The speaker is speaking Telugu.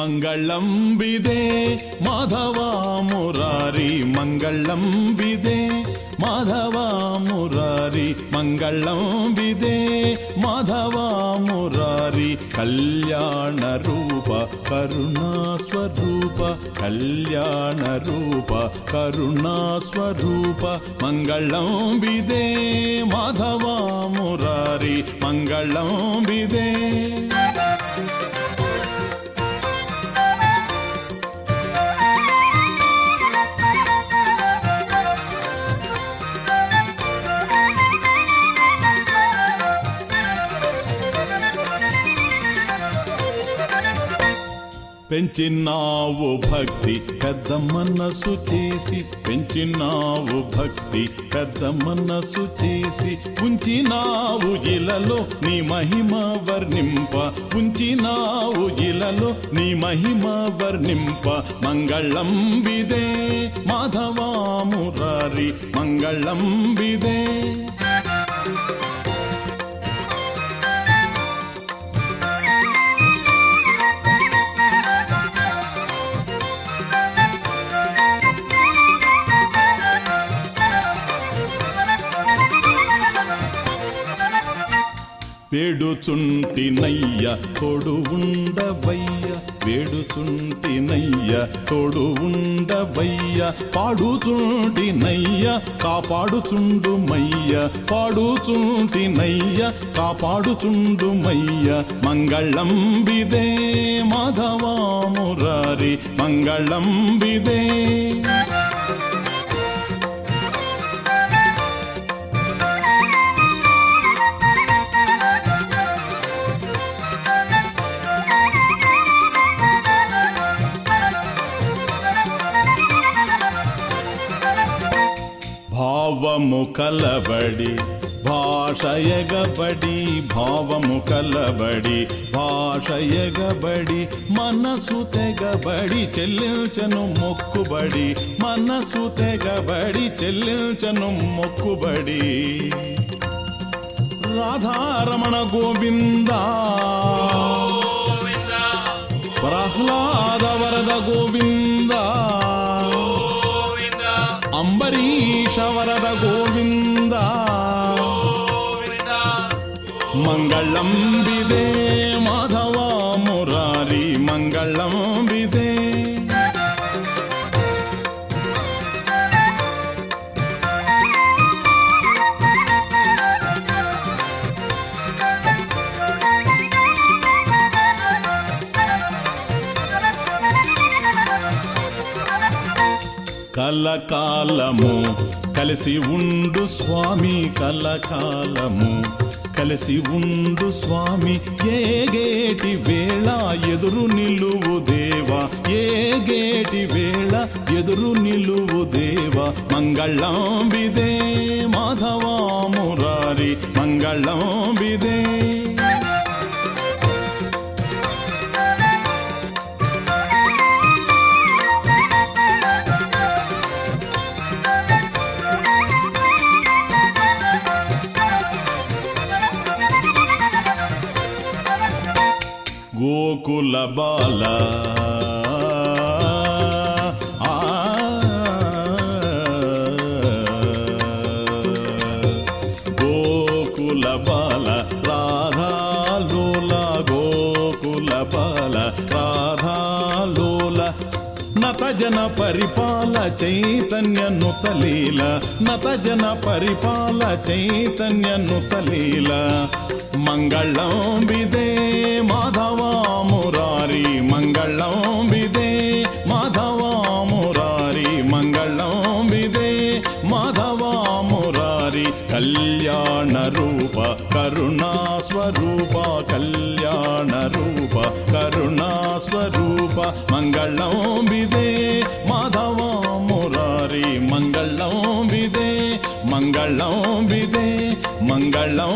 మంగళం విదే మాధవ మురారి మంగళం విదే మాధవ మురారి మంగళం విదే మాధవ మురారి కళ్యాణ రూప కరుణా స్వరూప కళ్యాణ రూప కరుణా పెంచినావు భక్తి పెద్ద మనసు చేసి పెంచినావు భక్తి పెద్ద మనసు చేసి ఉంచినావు ఇలలో నీ మహిమ వర్ణింప ఉంచినావు ఇలలో నీ మహిమ వర్ణింప. మంగళం విదే మాధవా మురారి మంగళం విదే వేడుచుంటినయ్య తోడు ఉండవయ్య. వేడుచుంటినయ్య తోడు ఉండవయ్య. పాడుచుంటినయ్య కాపాడుచుండుమయ్య. పాడుచుంటినయ్య కాపాడుచుండుమయ్య. మంగళం విదే మాధవా మురారి మంగళం విదే భావము కలబడి భాష ఎగబడి భావము కలబడి భాష ఎగబడి మనసు తెగబడి చెల్లించను మొక్కుబడి మనసు తెగబడి చెల్లించను మొక్కుబడి. రాధారమణ గోవిందా. మంగళం విదే మాధవ మురారి మంగళం కలకాలము కలిసి ఉండు స్వామి కలకాలము. కలిసి ఉండు స్వామి ఏగేటి వేళ ఎదురు నిలువు దేవా? ఏగేటి వేళ ఎదురు నిలువు దేవా? మంగళం మాధవా మురారి మంగళం ಗೋಕುಲ ಬಾಲ ಗೋಕುಲ ಬಾಲ ರಾಧಾ నత జన పరిపాల చైతన్య నుతలీల నత జన పరిపాల చైతన్య నుతలీల మంగళం బిదే మాధవ మురారి మంగళం బిదే మాధవ మురారి మంగళం బిదే మాధవ మురారి. కళ్యాణ రూప కరుణా స్వరూప కళ్యాణ రూప కరుణా స్వరూప మంగళం విదే మాధవా మురారి మంగళం విదే మంగళం విదే మంగళం